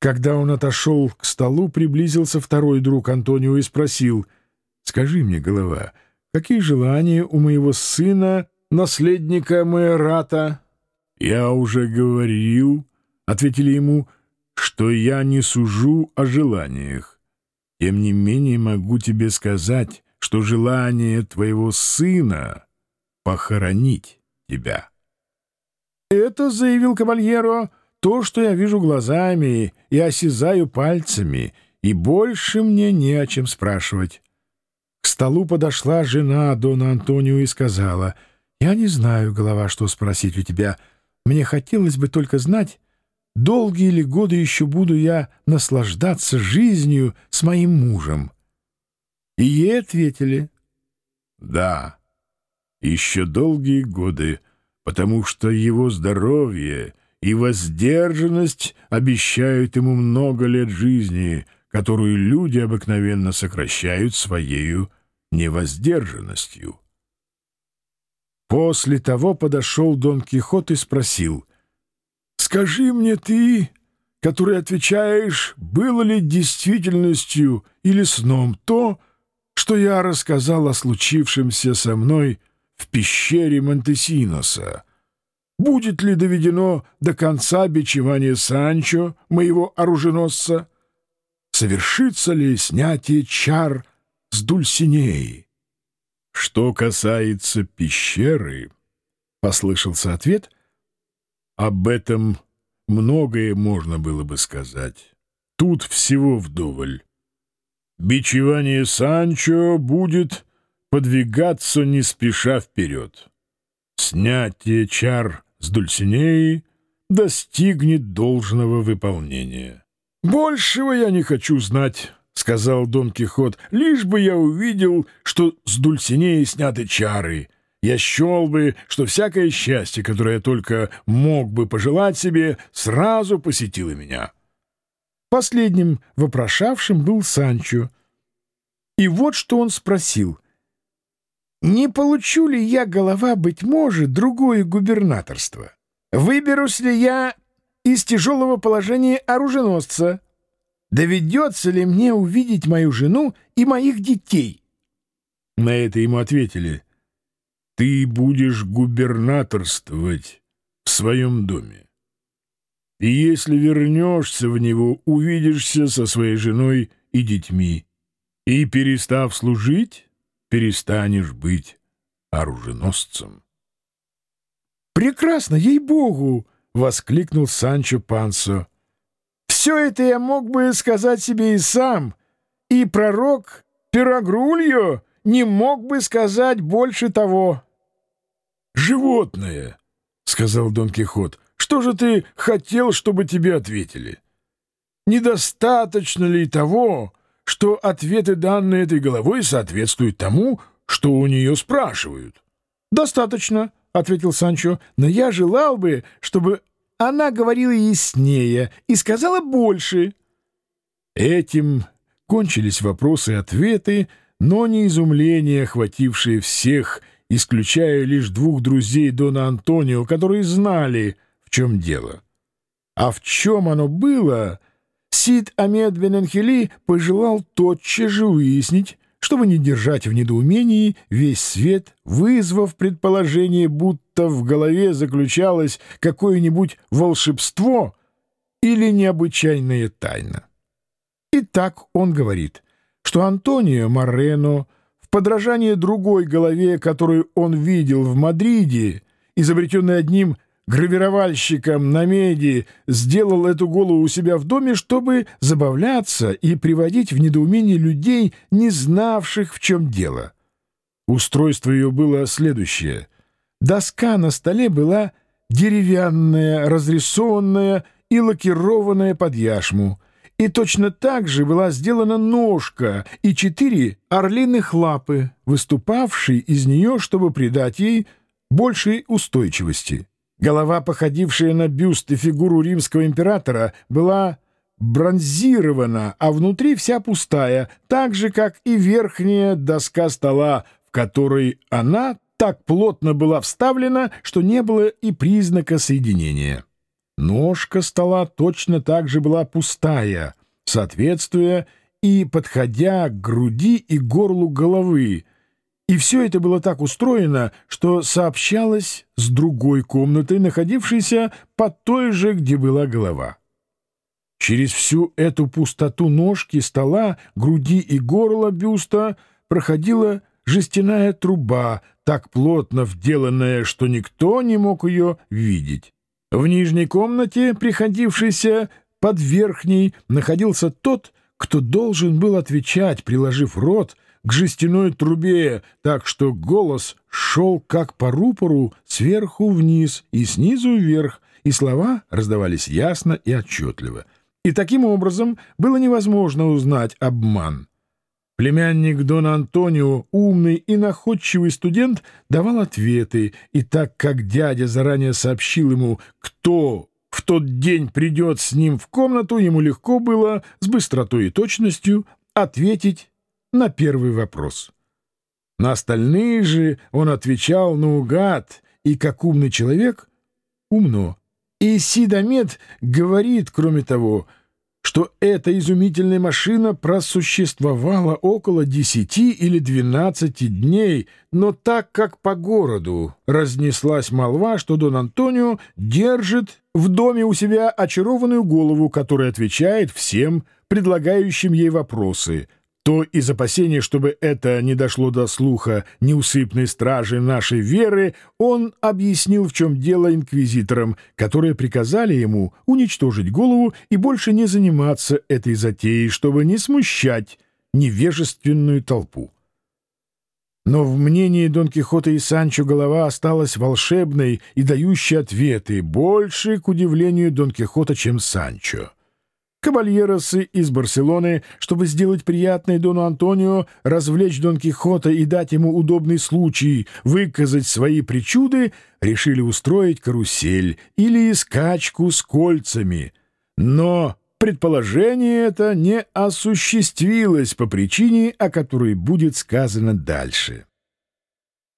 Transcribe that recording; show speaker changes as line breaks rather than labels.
Когда он отошел к столу, приблизился второй друг Антонио и спросил, «Скажи мне, голова, какие желания у моего сына, наследника Майората?» «Я уже говорил», — ответили ему, — «что я не сужу о желаниях. Тем не менее могу тебе сказать, что желание твоего сына — похоронить тебя».
«Это, — заявил Кабальеро, — то, что я вижу глазами и осязаю пальцами, и больше мне не о чем спрашивать. К столу подошла жена Дона Антонио и сказала, «Я не знаю, голова, что спросить у тебя. Мне хотелось бы только знать, долгие ли годы еще буду я наслаждаться жизнью с моим мужем». И ей ответили,
«Да, еще долгие годы, потому что его здоровье и воздержанность обещают ему много лет жизни, которую люди обыкновенно сокращают своею невоздержанностью. После того подошел Дон Кихот и спросил, «Скажи мне ты, который отвечаешь, было ли действительностью или сном то, что я рассказал о случившемся со мной в пещере Монтесиноса, будет ли доведено до конца бичевание Санчо, моего оруженосца? Совершится ли снятие чар с Дульсинеи? Что касается пещеры, — послышался ответ, — об этом многое можно было бы сказать. Тут всего вдоволь. Бичевание Санчо будет подвигаться не спеша вперед. Снятие чар с Дульсинеей достигнет должного выполнения. «Большего я не хочу знать», — сказал Дон Кихот, — «лишь бы я увидел, что с Дульсинеей сняты чары. Я счел бы, что всякое счастье, которое я только мог бы пожелать себе, сразу посетило меня».
Последним вопрошавшим был Санчо. И вот что он спросил — не получу ли я, голова, быть может, другое губернаторство? Выберусь ли я из тяжелого положения оруженосца? Доведется ли мне увидеть мою жену и моих детей?
На это ему ответили, ты будешь губернаторствовать в своем доме. И если вернешься в него, увидишься со своей женой и детьми, и, перестав служить, перестанешь быть оруженосцем.
«Прекрасно, ей-богу!» — воскликнул Санчо Пансо. «Все это я мог бы сказать себе и сам, и пророк Пирогрульо не мог бы сказать больше того».
«Животное!» — сказал Дон Кихот. «Что же ты хотел, чтобы тебе ответили? Недостаточно ли того, что ответы, данные этой головой, соответствуют тому, что у нее спрашивают.
— Достаточно, — ответил Санчо, — но я желал бы, чтобы она говорила яснее и сказала больше.
Этим кончились вопросы и ответы, но не изумление, охватившее всех, исключая лишь двух друзей Дона Антонио, которые знали, в чем дело. А в чем оно было — Сид Амед Бененхели пожелал тотчас же выяснить, чтобы не держать в недоумении весь свет, вызвав предположение, будто в голове заключалось какое-нибудь волшебство или необычайная тайна. Итак, он говорит, что Антонио Морено в подражание другой голове, которую он видел в Мадриде, изобретенной одним гравировальщиком на меди сделал эту голову у себя в доме, чтобы забавляться и приводить в недоумение людей, не знавших, в чем дело. Устройство ее было следующее. Доска на столе была деревянная, разрисованная и лакированная под яшму, и точно так же была сделана ножка и четыре орлиных лапы, выступавшие из нее, чтобы придать ей большей устойчивости. Голова, походившая на бюст и фигуру римского императора, была бронзирована, а внутри вся пустая, так же, как и верхняя доска стола, в которой она так плотно была вставлена, что не было и признака соединения.
Ножка стола точно так же была пустая, соответствуя и подходя к груди и горлу головы, и все это было так устроено, что сообщалось с другой комнатой, находившейся под той же, где была голова. Через всю эту пустоту ножки, стола, груди и горла бюста проходила жестяная труба, так плотно вделанная, что никто не мог ее видеть. В нижней комнате, приходившейся под верхней, находился тот, кто должен был отвечать, приложив рот к жестяной трубе, так что голос шел как по рупору сверху вниз и снизу вверх, и слова раздавались ясно и отчетливо. И таким образом было невозможно узнать обман. Племянник Дона Антонио, умный и находчивый студент, давал ответы, и так как дядя заранее сообщил ему, кто в тот день придет с ним в комнату, ему легко было с быстротой и точностью ответить на первый вопрос. На остальные же он отвечал наугад, и как умный человек — умно. И Сидомед говорит, кроме того, что эта изумительная машина просуществовала около десяти или двенадцати дней, но так как по городу разнеслась молва, что Дон Антонио держит в доме у себя очарованную голову, которая отвечает всем предлагающим ей вопросы — то из опасения, чтобы это не дошло до слуха неусыпной стражи нашей веры, он объяснил, в чем дело инквизиторам, которые приказали ему уничтожить голову и больше не заниматься этой затеей, чтобы не смущать невежественную толпу. Но в мнении Дон Кихота и Санчо голова осталась волшебной и дающей ответы, больше, к удивлению Дон Кихота, чем Санчо. Кабальеросы из Барселоны, чтобы сделать приятное Дону Антонио, развлечь Дон Кихота и дать ему удобный случай выказать свои причуды, решили устроить карусель или скачку с кольцами. Но предположение это не осуществилось по причине, о которой будет сказано дальше.